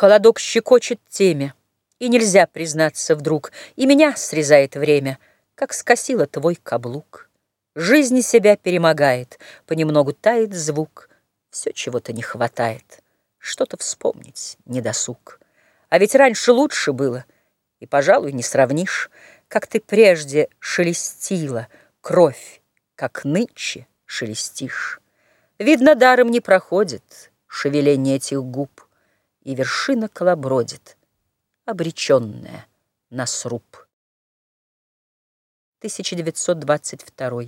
Холодок щекочет темя, И нельзя признаться вдруг, И меня срезает время, Как скосило твой каблук. Жизнь себя перемогает, Понемногу тает звук, Все чего-то не хватает, Что-то вспомнить недосуг. А ведь раньше лучше было, И, пожалуй, не сравнишь, Как ты прежде шелестила Кровь, как нынче шелестишь. Видно, даром не проходит Шевеление этих губ, И вершина колобродит, Обреченная на сруб. 1922